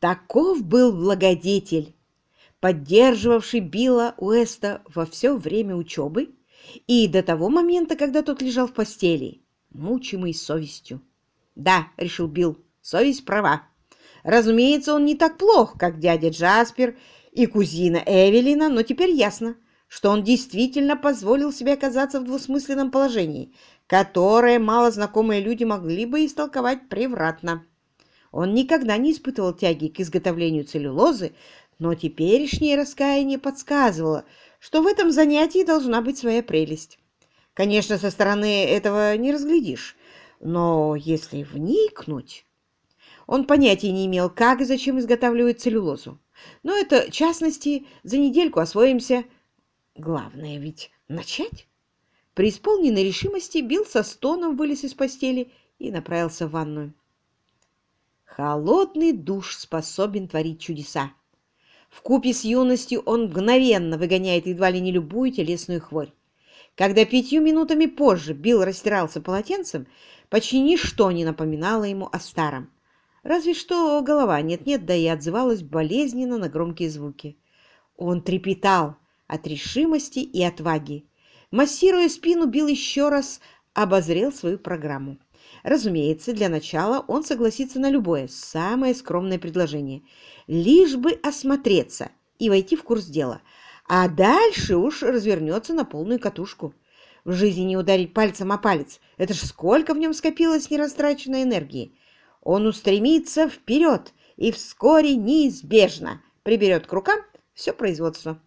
Таков был благодетель, поддерживавший Билла Уэста во все время учебы и до того момента, когда тот лежал в постели, мучимый совестью. «Да», — решил Билл, — «совесть права. Разумеется, он не так плох, как дядя Джаспер и кузина Эвелина, но теперь ясно, что он действительно позволил себе оказаться в двусмысленном положении, которое малознакомые люди могли бы истолковать превратно. Он никогда не испытывал тяги к изготовлению целлюлозы, но теперешнее раскаяние подсказывало, что в этом занятии должна быть своя прелесть. Конечно, со стороны этого не разглядишь, но если вникнуть... Он понятия не имел, как и зачем изготавливают целлюлозу. Но это, в частности, за недельку освоимся. Главное ведь начать. При исполненной решимости Билл со стоном вылез из постели и направился в ванную. Холодный душ способен творить чудеса. В купе с юностью он мгновенно выгоняет едва ли не любую телесную хворь. Когда пятью минутами позже Билл растирался полотенцем, почти ничто не напоминало ему о старом. Разве что голова нет-нет, да и отзывалась болезненно на громкие звуки. Он трепетал от решимости и отваги. Массируя спину, Билл еще раз обозрел свою программу. Разумеется, для начала он согласится на любое, самое скромное предложение, лишь бы осмотреться и войти в курс дела, а дальше уж развернется на полную катушку. В жизни не ударить пальцем о палец, это ж сколько в нем скопилось нерастраченной энергии. Он устремится вперед и вскоре неизбежно приберет к рукам все производство.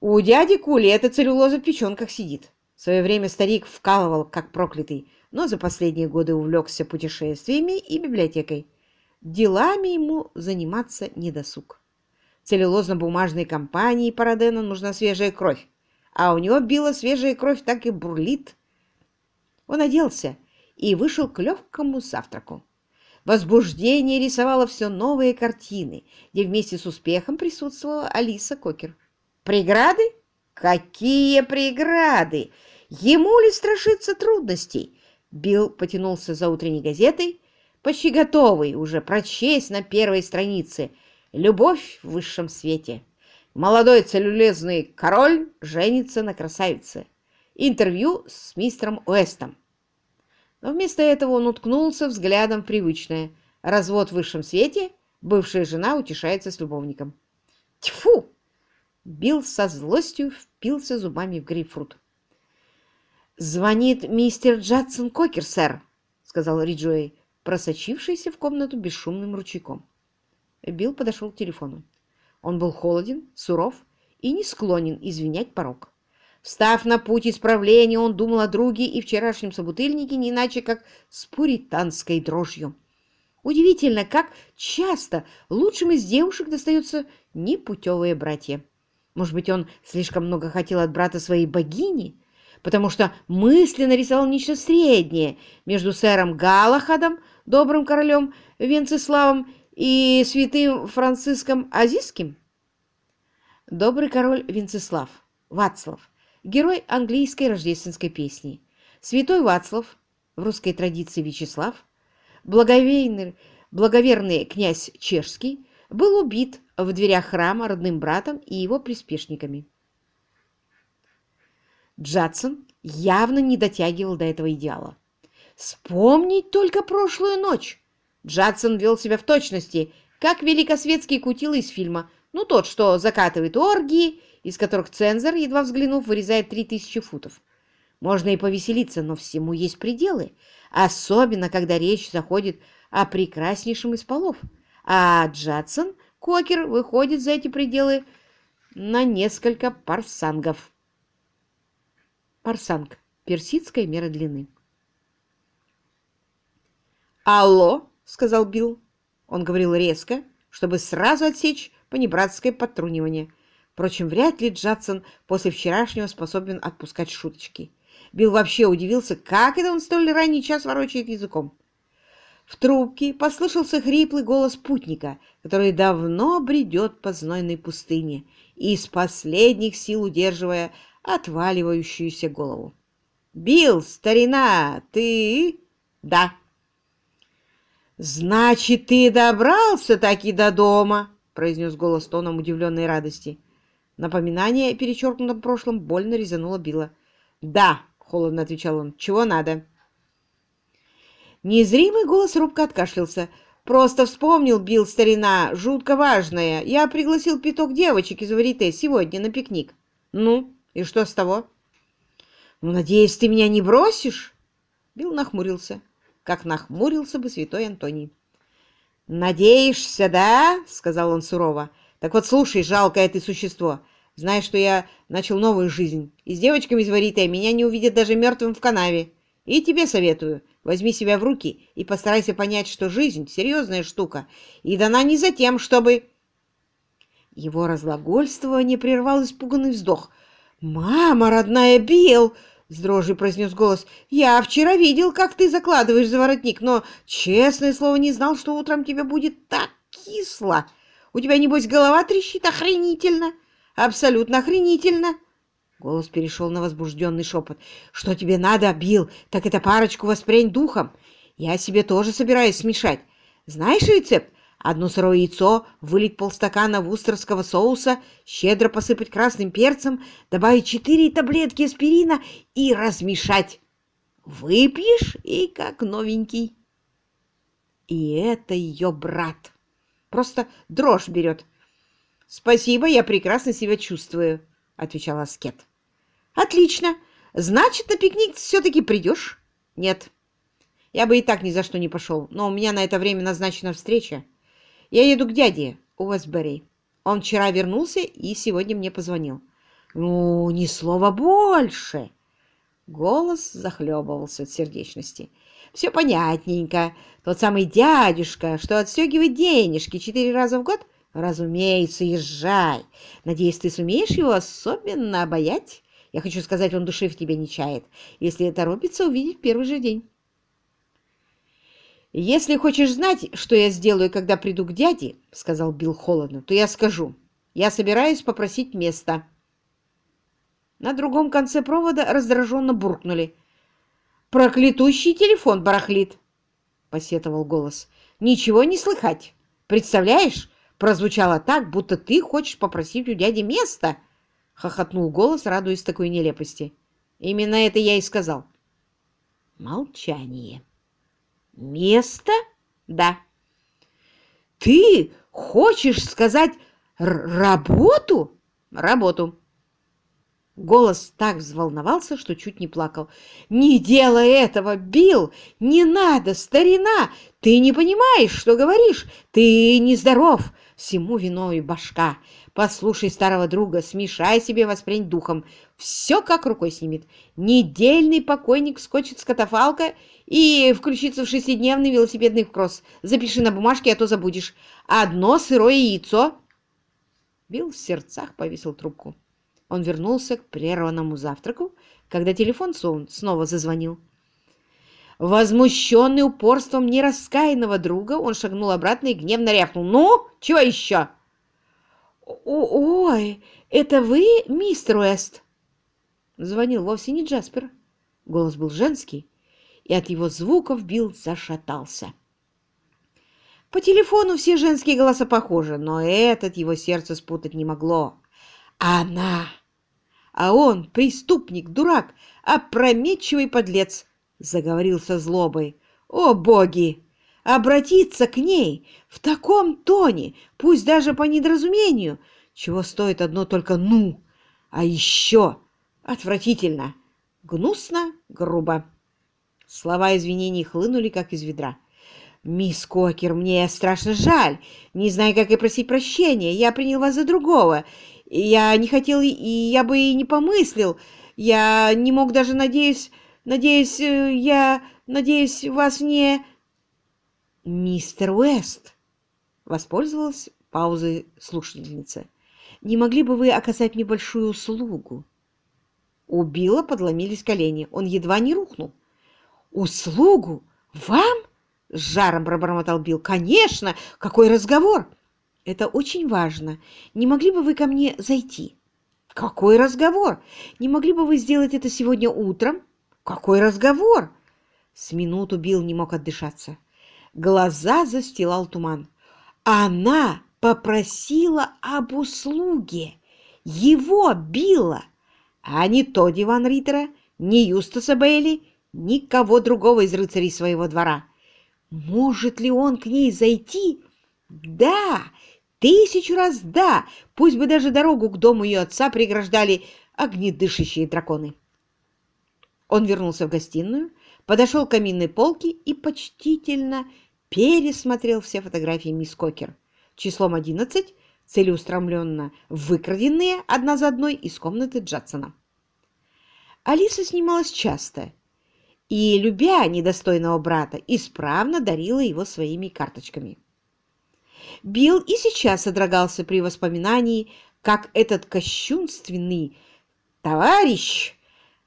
У дяди Кули эта целлюлоза в печенках сидит. В свое время старик вкалывал, как проклятый, но за последние годы увлекся путешествиями и библиотекой. Делами ему заниматься не досуг. Целлюлозно-бумажной компании Парадена нужна свежая кровь, а у него била свежая кровь так и бурлит. Он оделся и вышел к легкому завтраку. Возбуждение рисовало все новые картины, где вместе с успехом присутствовала Алиса Кокер. Преграды? Какие преграды? Ему ли страшиться трудностей? Билл потянулся за утренней газетой, почти готовый уже прочесть на первой странице «Любовь в высшем свете». Молодой целлюлезный король женится на красавице. Интервью с мистером Уэстом. Но вместо этого он уткнулся взглядом в привычное. Развод в высшем свете, бывшая жена утешается с любовником. Тьфу! Билл со злостью впился зубами в грейпфрут. «Звонит мистер Джадсон Кокер, сэр», — сказал Риджуэй, просочившийся в комнату бесшумным ручейком. Билл подошел к телефону. Он был холоден, суров и не склонен извинять порог. Встав на путь исправления, он думал о друге и вчерашнем собутыльнике не иначе, как с пуританской дрожью. Удивительно, как часто лучшим из девушек достаются непутевые братья. Может быть, он слишком много хотел от брата своей богини, потому что мысленно рисовал нечто среднее между сэром Галахадом, добрым королем Венцеславом и святым Франциском Азиским? Добрый король Венцеслав, Вацлав, герой английской рождественской песни. Святой Вацлав, в русской традиции Вячеслав, благоверный, благоверный князь чешский, был убит в дверях храма родным братом и его приспешниками. Джадсон явно не дотягивал до этого идеала. Вспомнить только прошлую ночь! Джадсон вел себя в точности, как великосветский кутил из фильма, ну тот, что закатывает оргии из которых цензор, едва взглянув, вырезает три тысячи футов. Можно и повеселиться, но всему есть пределы, особенно когда речь заходит о прекраснейшем из полов. А Джадсон, Кокер, выходит за эти пределы на несколько парсангов. Парсанг – персидская мера длины. «Алло!» – сказал Билл. Он говорил резко, чтобы сразу отсечь понебратское подтрунивание – Впрочем, вряд ли Джадсон после вчерашнего способен отпускать шуточки. Билл вообще удивился, как это он столь ранний час ворочает языком. В трубке послышался хриплый голос путника, который давно бредет по знойной пустыне, из последних сил удерживая отваливающуюся голову. «Билл, старина, ты...» «Да». «Значит, ты добрался таки до дома!» — произнес голос тоном удивленной радости. Напоминание о перечеркнутом прошлом больно резануло Билла. «Да!» — холодно отвечал он. «Чего надо?» Незримый голос робко откашлялся. «Просто вспомнил, Билл, старина, жутко важное. Я пригласил пяток девочек из Варите сегодня на пикник. Ну, и что с того?» «Ну, надеюсь, ты меня не бросишь?» Билл нахмурился как нахмурился бы святой Антоний. «Надеешься, да?» — сказал он сурово. «Так вот, слушай, жалкое ты существо. Знаешь, что я начал новую жизнь, и с девочками из Варитая меня не увидят даже мертвым в канаве. И тебе советую, возьми себя в руки и постарайся понять, что жизнь — серьезная штука, и дана не за тем, чтобы...» Его разглагольствование прервал испуганный вздох. «Мама, родная Билл!» С дрожью произнес голос. «Я вчера видел, как ты закладываешь за воротник, но, честное слово, не знал, что утром тебе будет так кисло. У тебя, небось, голова трещит охренительно. Абсолютно охренительно!» Голос перешел на возбужденный шепот. «Что тебе надо, Билл? Так это парочку воспрянь духом. Я себе тоже собираюсь смешать. Знаешь рецепт? Одно сырое яйцо, вылить полстакана вустерского соуса, щедро посыпать красным перцем, добавить четыре таблетки аспирина и размешать. Выпьешь и как новенький. И это ее брат. Просто дрожь берет. «Спасибо, я прекрасно себя чувствую», — отвечал Аскет. «Отлично. Значит, на пикник все-таки придешь?» «Нет. Я бы и так ни за что не пошел, но у меня на это время назначена встреча. Я еду к дяде Уэсбери. Он вчера вернулся и сегодня мне позвонил. Ну, ни слова больше. Голос захлебывался от сердечности. Все понятненько. Тот самый дядюшка, что отстегивает денежки четыре раза в год? Разумеется, езжай. Надеюсь, ты сумеешь его особенно обаять? Я хочу сказать, он души в тебе не чает, если торопится увидеть первый же день. «Если хочешь знать, что я сделаю, когда приду к дяде, — сказал Билл холодно, — то я скажу. Я собираюсь попросить место». На другом конце провода раздраженно буркнули. «Проклятущий телефон барахлит!» — посетовал голос. «Ничего не слыхать. Представляешь, прозвучало так, будто ты хочешь попросить у дяди место!» — хохотнул голос, радуясь такой нелепости. «Именно это я и сказал». Молчание. Место? Да. Ты хочешь сказать работу? Работу. Голос так взволновался, что чуть не плакал. «Не делай этого, Билл! Не надо, старина! Ты не понимаешь, что говоришь! Ты нездоров! Всему виной башка! Послушай старого друга, смешай себе воспринять духом. Все как рукой снимет. Недельный покойник скочит с катафалка и включится в шестидневный велосипедный кросс. Запиши на бумажке, а то забудешь. Одно сырое яйцо. Билл в сердцах повесил трубку. Он вернулся к прерванному завтраку, когда телефон снова зазвонил. Возмущенный упорством нераскаянного друга, он шагнул обратно и гневно рявкнул. «Ну, чего еще?» «Ой, это вы, мистер Уэст?» Звонил вовсе не Джаспер. Голос был женский, и от его звуков Билл зашатался. По телефону все женские голоса похожи, но этот его сердце спутать не могло. Она! А он, преступник, дурак, опрометчивый подлец, заговорил со злобой. О, боги! Обратиться к ней в таком тоне, пусть даже по недоразумению, чего стоит одно только «ну», а еще отвратительно, гнусно, грубо. Слова извинений хлынули, как из ведра. «Мисс Кокер, мне страшно жаль. Не знаю, как и просить прощения. Я принял вас за другого. Я не хотел, и я бы и не помыслил. Я не мог даже, надеюсь... Надеюсь, э, я... Надеюсь, вас не...» «Мистер Уэст!» — воспользовалась паузой слушательница. «Не могли бы вы оказать мне большую услугу?» У Билла подломились колени. Он едва не рухнул. «Услугу? Вам?» — с жаром пробормотал Билл. «Конечно! Какой разговор!» «Это очень важно. Не могли бы вы ко мне зайти?» «Какой разговор? Не могли бы вы сделать это сегодня утром?» «Какой разговор?» С минуту Билл не мог отдышаться. Глаза застилал туман. Она попросила об услуге. Его била, а не то Диван Риттера, ни Юстаса Бейли, никого другого из рыцарей своего двора. Может ли он к ней зайти? Да, тысячу раз да, пусть бы даже дорогу к дому ее отца преграждали огнедышащие драконы. Он вернулся в гостиную, подошел к каминной полке и почтительно пересмотрел все фотографии мисс Кокер. Числом 11 целеустремленно выкраденные одна за одной из комнаты Джадсона. Алиса снималась часто и, любя недостойного брата, исправно дарила его своими карточками. Билл и сейчас содрогался при воспоминании, как этот кощунственный товарищ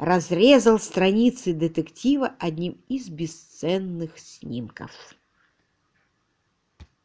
разрезал страницы детектива одним из бесценных снимков.